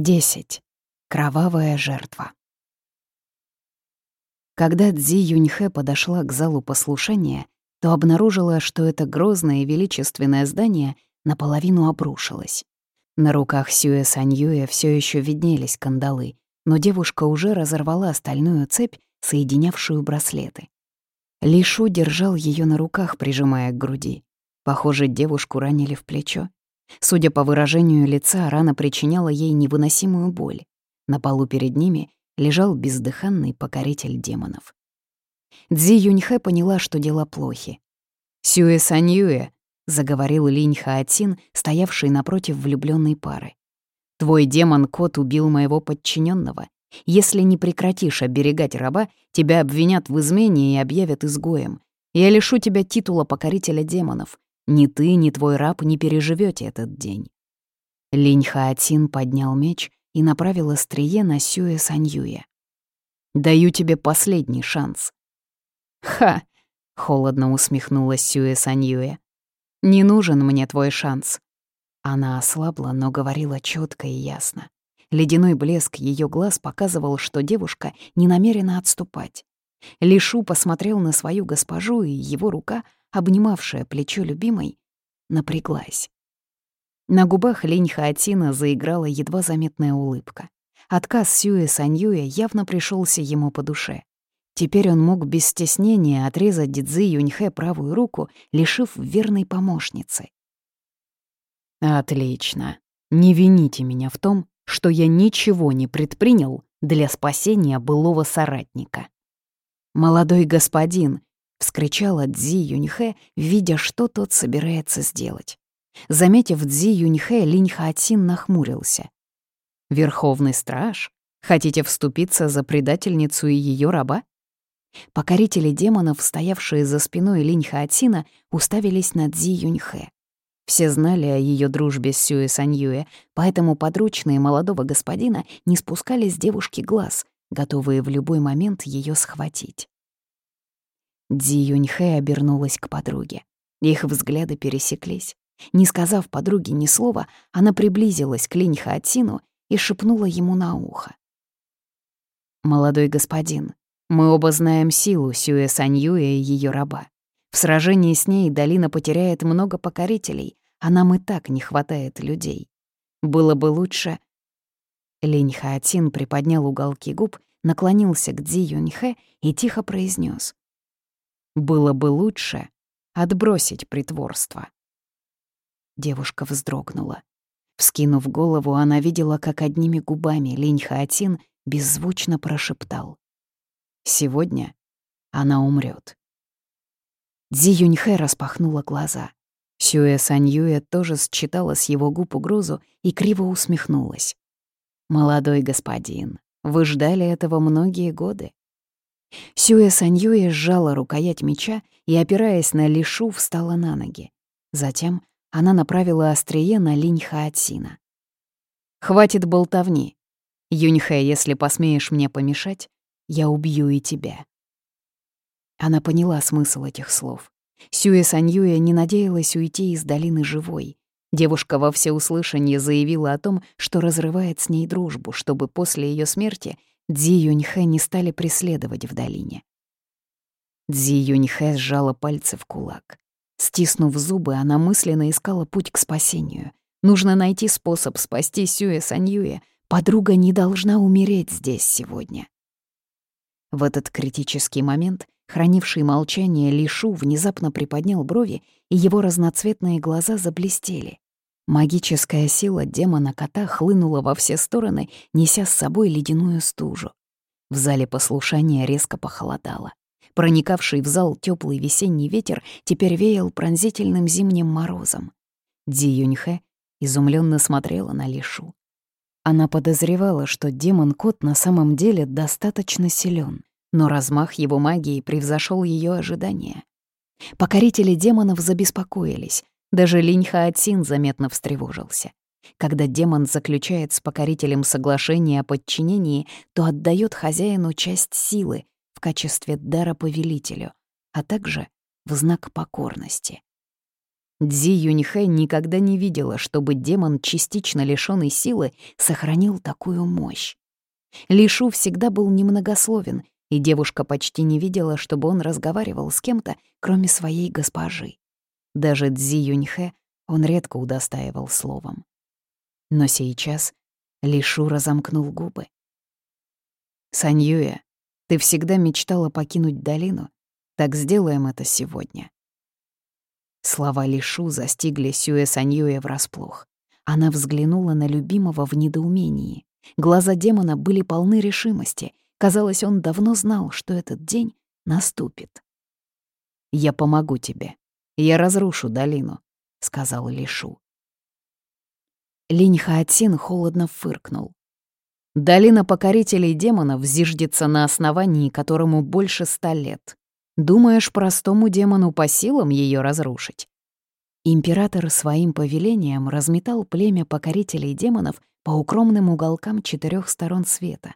10. Кровавая жертва. Когда Цзи Юньхэ подошла к залу послушания, то обнаружила, что это грозное и величественное здание наполовину обрушилось. На руках Сюэ Саньюэ все еще виднелись кандалы, но девушка уже разорвала стальную цепь, соединявшую браслеты. Лишу держал ее на руках, прижимая к груди. Похоже, девушку ранили в плечо. Судя по выражению лица, рана причиняла ей невыносимую боль. На полу перед ними лежал бездыханный покоритель демонов. Дзи Юньхэ поняла, что дела плохи. «Сюэ Саньюэ», — заговорил Линь Хаатин, стоявший напротив влюбленной пары. «Твой демон-кот убил моего подчиненного. Если не прекратишь оберегать раба, тебя обвинят в измене и объявят изгоем. Я лишу тебя титула покорителя демонов. Ни ты, ни твой раб не переживете этот день». Линь Хаатин поднял меч и направил острие на Сюэ Саньюя. «Даю тебе последний шанс». «Ха!» — холодно усмехнулась Сюэ Саньюэ. «Не нужен мне твой шанс». Она ослабла, но говорила четко и ясно. Ледяной блеск ее глаз показывал, что девушка не намерена отступать. Лишу посмотрел на свою госпожу, и его рука, обнимавшая плечо любимой, напряглась. На губах Линь Хаотина заиграла едва заметная улыбка. Отказ Сюэ Саньюя явно пришелся ему по душе. Теперь он мог без стеснения отрезать Дидзи Юньхэ правую руку, лишив верной помощницы. «Отлично. Не вините меня в том, что я ничего не предпринял для спасения былого соратника». «Молодой господин!» — вскричала Дзи Юньхэ, видя, что тот собирается сделать. Заметив Дзи Юньхэ, Линь Хаотсин нахмурился. «Верховный страж? Хотите вступиться за предательницу и ее раба?» Покорители демонов, стоявшие за спиной Линь Хаотсина, уставились на Дзи Юньхэ. Все знали о ее дружбе с Сюэ Саньюэ, поэтому подручные молодого господина не спускали с девушки глаз, готовые в любой момент ее схватить. Дзи Юньхэ обернулась к подруге. Их взгляды пересеклись. Не сказав подруге ни слова, она приблизилась к Линь Хаотсину и шепнула ему на ухо. «Молодой господин, мы оба знаем силу Сюэ Саньюэ и ее раба. В сражении с ней долина потеряет много покорителей, а нам и так не хватает людей. Было бы лучше...» Линь Хаотин приподнял уголки губ, наклонился к Дзи Юньхэ и тихо произнес: «Было бы лучше отбросить притворство». Девушка вздрогнула. Вскинув голову, она видела, как одними губами Линь Хаотин беззвучно прошептал. «Сегодня она умрет. Дзи Юньхэ распахнула глаза. Сюэ Саньюэ тоже считала с его губ угрозу и криво усмехнулась. «Молодой господин, вы ждали этого многие годы». Сюэ Саньюэ сжала рукоять меча и, опираясь на лишу, встала на ноги. Затем она направила острие на линь Хаотсина. «Хватит болтовни. Юньхэ, если посмеешь мне помешать, я убью и тебя». Она поняла смысл этих слов. Сюэ Саньюэ не надеялась уйти из долины живой. Девушка во всеуслышание заявила о том, что разрывает с ней дружбу, чтобы после ее смерти Дзи Юньхэ не стали преследовать в долине. Дзи Юньхэ сжала пальцы в кулак. Стиснув зубы, она мысленно искала путь к спасению. Нужно найти способ спасти Сюэ Саньюэ. Подруга не должна умереть здесь сегодня. В этот критический момент хранивший молчание Лишу внезапно приподнял брови, и его разноцветные глаза заблестели. Магическая сила демона-кота хлынула во все стороны, неся с собой ледяную стужу. В зале послушания резко похолодало. Проникавший в зал теплый весенний ветер теперь веял пронзительным зимним морозом. Ди Юньхэ изумленно смотрела на Лишу. Она подозревала, что демон-кот на самом деле достаточно силен, но размах его магии превзошел ее ожидания. Покорители демонов забеспокоились, даже Линь Хаотсин заметно встревожился. Когда демон заключает с покорителем соглашение о подчинении, то отдает хозяину часть силы, в качестве дара повелителю, а также в знак покорности. Дзи Юньхэ никогда не видела, чтобы демон, частично лишённый силы, сохранил такую мощь. Лишу всегда был немногословен, и девушка почти не видела, чтобы он разговаривал с кем-то, кроме своей госпожи. Даже Дзи Юньхэ он редко удостаивал словом. Но сейчас Лишу разомкнул губы. «Саньюя, ты всегда мечтала покинуть долину, так сделаем это сегодня». Слова Лишу застигли Сюэ Саньюэ врасплох. Она взглянула на любимого в недоумении. Глаза демона были полны решимости. Казалось, он давно знал, что этот день наступит. «Я помогу тебе. Я разрушу долину», — сказал Лишу. Линь Хаотсин холодно фыркнул. Долина покорителей демонов зиждется на основании, которому больше ста лет. Думаешь, простому демону по силам ее разрушить? Император своим повелением разметал племя покорителей демонов по укромным уголкам четырех сторон света.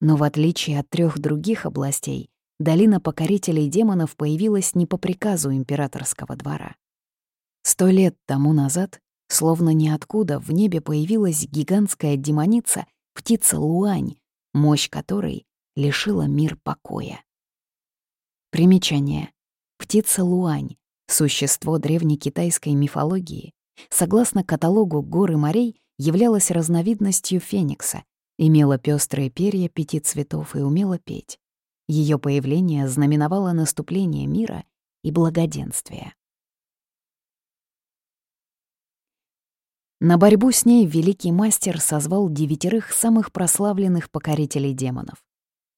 Но в отличие от трех других областей, долина покорителей демонов появилась не по приказу императорского двора. Сто лет тому назад, словно ниоткуда, в небе появилась гигантская демоница, птица Луань, мощь которой лишила мир покоя. Примечание. Птица Луань — существо древнекитайской мифологии. Согласно каталогу гор и морей, являлась разновидностью феникса, имела пестрые перья пяти цветов и умела петь. Ее появление знаменовало наступление мира и благоденствия. На борьбу с ней великий мастер созвал девятерых самых прославленных покорителей демонов.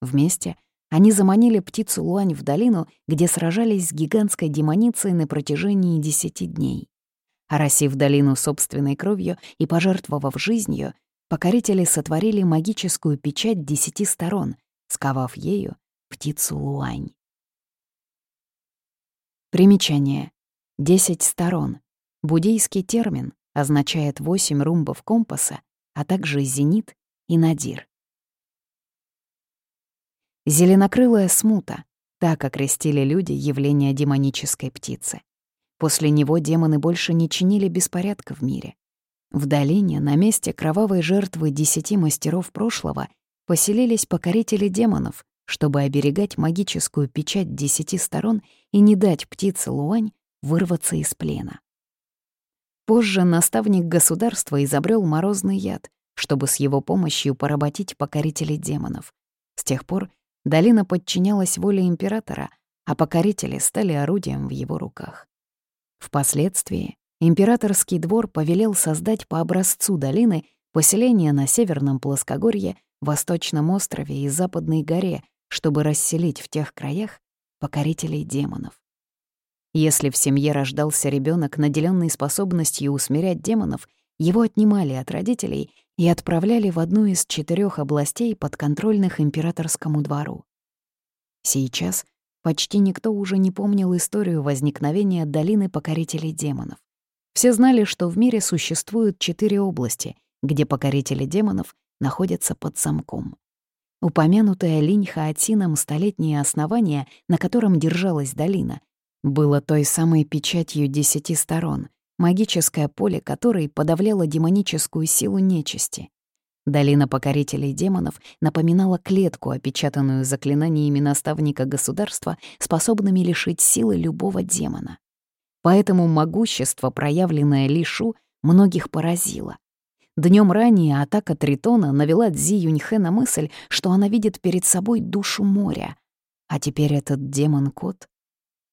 Вместе — они заманили птицу Луань в долину, где сражались с гигантской демоницей на протяжении десяти дней. Оросив долину собственной кровью и пожертвовав жизнью, покорители сотворили магическую печать десяти сторон, сковав ею птицу Луань. Примечание. Десять сторон. Буддийский термин означает восемь румбов компаса, а также зенит и надир. Зеленокрылая смута — так окрестили люди явление демонической птицы. После него демоны больше не чинили беспорядка в мире. В долине, на месте кровавой жертвы десяти мастеров прошлого, поселились покорители демонов, чтобы оберегать магическую печать десяти сторон и не дать птице Луань вырваться из плена. Позже наставник государства изобрел морозный яд, чтобы с его помощью поработить покорителей демонов. С тех пор Долина подчинялась воле императора, а покорители стали орудием в его руках. Впоследствии императорский двор повелел создать по образцу долины поселение на Северном плоскогорье, Восточном острове и Западной горе, чтобы расселить в тех краях покорителей демонов. Если в семье рождался ребенок, наделенный способностью усмирять демонов, его отнимали от родителей и отправляли в одну из четырех областей, подконтрольных императорскому двору. Сейчас почти никто уже не помнил историю возникновения долины покорителей демонов. Все знали, что в мире существуют четыре области, где покорители демонов находятся под замком. Упомянутое Линь Хаотином столетнее основание, на котором держалась долина, было той самой печатью десяти сторон, магическое поле которой подавляло демоническую силу нечисти. Долина покорителей демонов напоминала клетку, опечатанную заклинаниями наставника государства, способными лишить силы любого демона. Поэтому могущество, проявленное Лишу, многих поразило. Днем ранее атака Тритона навела Дзи Юньхэ на мысль, что она видит перед собой душу моря. А теперь этот демон-кот.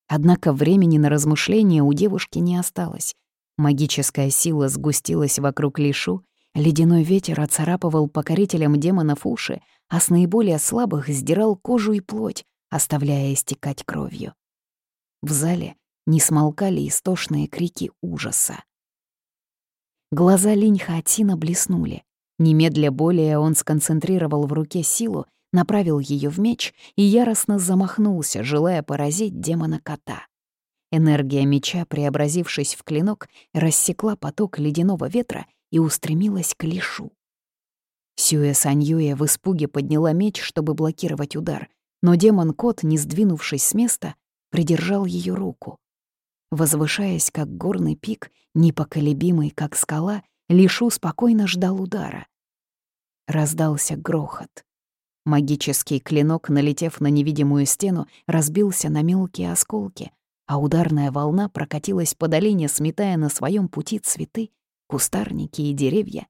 Однако времени на размышления у девушки не осталось. Магическая сила сгустилась вокруг Лишу, ледяной ветер оцарапывал покорителям демонов уши, а с наиболее слабых сдирал кожу и плоть, оставляя истекать кровью. В зале не смолкали истошные крики ужаса. Глаза Линьха Атина блеснули. Немедля более он сконцентрировал в руке силу, направил ее в меч и яростно замахнулся, желая поразить демона кота. Энергия меча, преобразившись в клинок, рассекла поток ледяного ветра и устремилась к лишу. Сюэ Саньюэ в испуге подняла меч, чтобы блокировать удар, но демон-кот, не сдвинувшись с места, придержал ее руку. Возвышаясь, как горный пик, непоколебимый, как скала, Лишу спокойно ждал удара. Раздался грохот. Магический клинок, налетев на невидимую стену, разбился на мелкие осколки, а ударная волна прокатилась по долине, сметая на своем пути цветы, кустарники и деревья.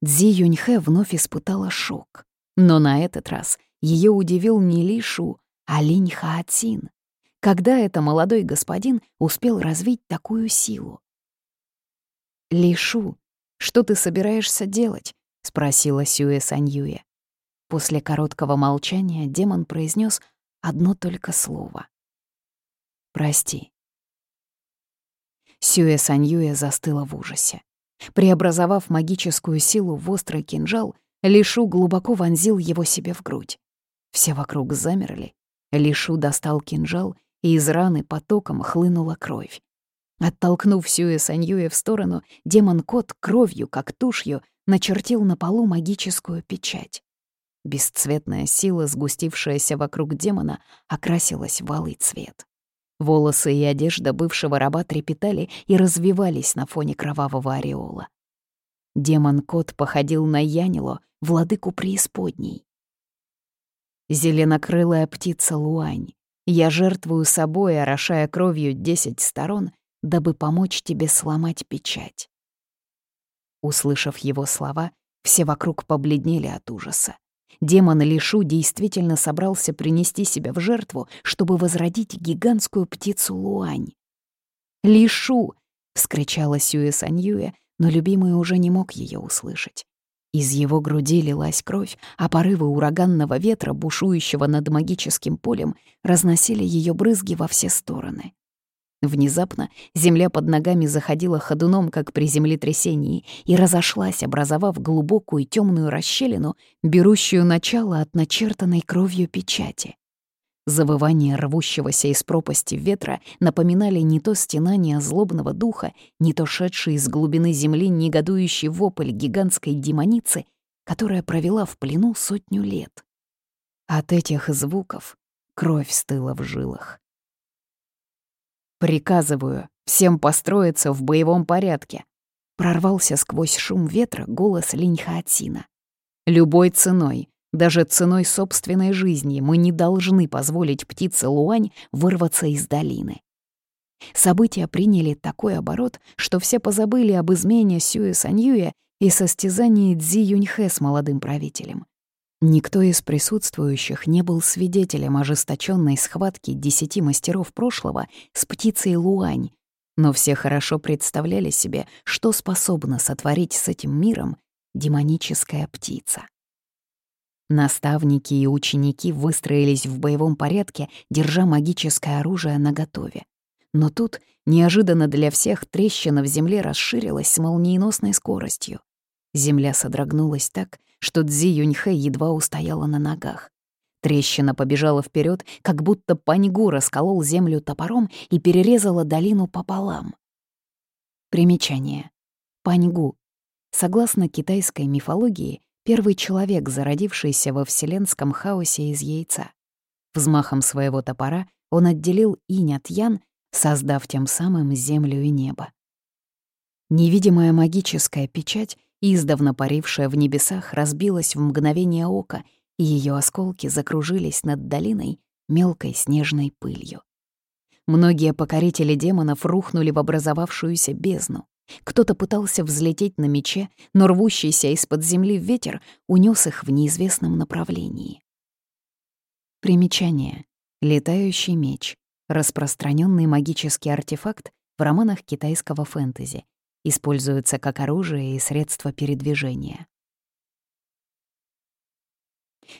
Дзи Юньхэ вновь испытала шок. Но на этот раз ее удивил не Лишу, а Линь Хаатин. Когда это молодой господин успел развить такую силу? «Лишу, что ты собираешься делать?» — спросила Сюэ Саньюэ. После короткого молчания демон произнес одно только слово. «Прости». Сюэ Саньюэ застыла в ужасе. Преобразовав магическую силу в острый кинжал, Лишу глубоко вонзил его себе в грудь. Все вокруг замерли. Лишу достал кинжал, и из раны потоком хлынула кровь. Оттолкнув Сюэ Саньюэ в сторону, демон-кот кровью, как тушью, начертил на полу магическую печать. Бесцветная сила, сгустившаяся вокруг демона, окрасилась в алый цвет. Волосы и одежда бывшего раба трепетали и развивались на фоне кровавого ореола. Демон-кот походил на Янило, владыку преисподней. Зеленокрылая птица Луань, я жертвую собой, орошая кровью десять сторон, дабы помочь тебе сломать печать. Услышав его слова, все вокруг побледнели от ужаса. Демон Лишу действительно собрался принести себя в жертву, чтобы возродить гигантскую птицу Луань. «Лишу!» — вскричала Сюэ Саньюэ, но любимый уже не мог ее услышать. Из его груди лилась кровь, а порывы ураганного ветра, бушующего над магическим полем, разносили ее брызги во все стороны. Внезапно земля под ногами заходила ходуном, как при землетрясении, и разошлась, образовав глубокую темную расщелину, берущую начало от начертанной кровью печати. Завывания рвущегося из пропасти ветра напоминали не то стенание злобного духа, не то шедший из глубины земли негодующий вопль гигантской демоницы, которая провела в плену сотню лет. От этих звуков кровь стыла в жилах. «Приказываю всем построиться в боевом порядке», — прорвался сквозь шум ветра голос Линьхаатсина. «Любой ценой, даже ценой собственной жизни мы не должны позволить птице Луань вырваться из долины». События приняли такой оборот, что все позабыли об измене Сюэ Саньюя и состязании Цзи Юньхэ с молодым правителем. Никто из присутствующих не был свидетелем ожесточенной схватки десяти мастеров прошлого с птицей Луань, но все хорошо представляли себе, что способна сотворить с этим миром демоническая птица. Наставники и ученики выстроились в боевом порядке, держа магическое оружие наготове. Но тут, неожиданно для всех, трещина в земле расширилась с молниеносной скоростью. Земля содрогнулась так, что Цзи Юньхэ едва устояла на ногах. Трещина побежала вперед, как будто Паньгу расколол землю топором и перерезала долину пополам. Примечание. Паньгу. Согласно китайской мифологии, первый человек, зародившийся во вселенском хаосе из яйца. Взмахом своего топора он отделил инь от ян, создав тем самым землю и небо. Невидимая магическая печать издавна парившая в небесах, разбилась в мгновение ока, и ее осколки закружились над долиной мелкой снежной пылью. Многие покорители демонов рухнули в образовавшуюся бездну. Кто-то пытался взлететь на мече, но рвущийся из-под земли ветер унес их в неизвестном направлении. Примечание. Летающий меч. Распространенный магический артефакт в романах китайского фэнтези, используются как оружие и средство передвижения.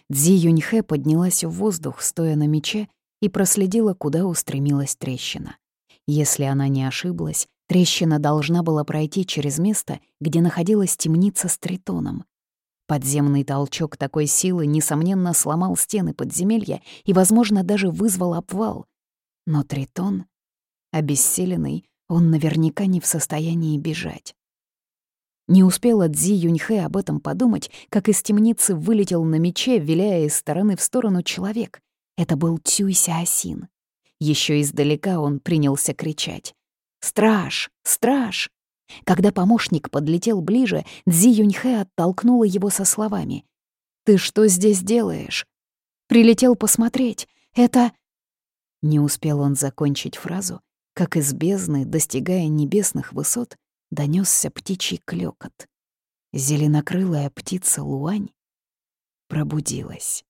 Дзи Юньхэ поднялась в воздух, стоя на мече, и проследила, куда устремилась трещина. Если она не ошиблась, трещина должна была пройти через место, где находилась темница с тритоном. Подземный толчок такой силы, несомненно, сломал стены подземелья и, возможно, даже вызвал обвал. Но тритон, обессиленный, он наверняка не в состоянии бежать. Не успела Цзи Юньхэ об этом подумать, как из темницы вылетел на мече, виляя из стороны в сторону человек. Это был Цюй Сяосин. Еще издалека он принялся кричать. Страж! Страж!» Когда помощник подлетел ближе, Дзи Юньхэ оттолкнула его со словами. «Ты что здесь делаешь?» «Прилетел посмотреть. Это...» Не успел он закончить фразу, как из бездны, достигая небесных высот, донесся птичий клёкот. Зеленокрылая птица Луань пробудилась.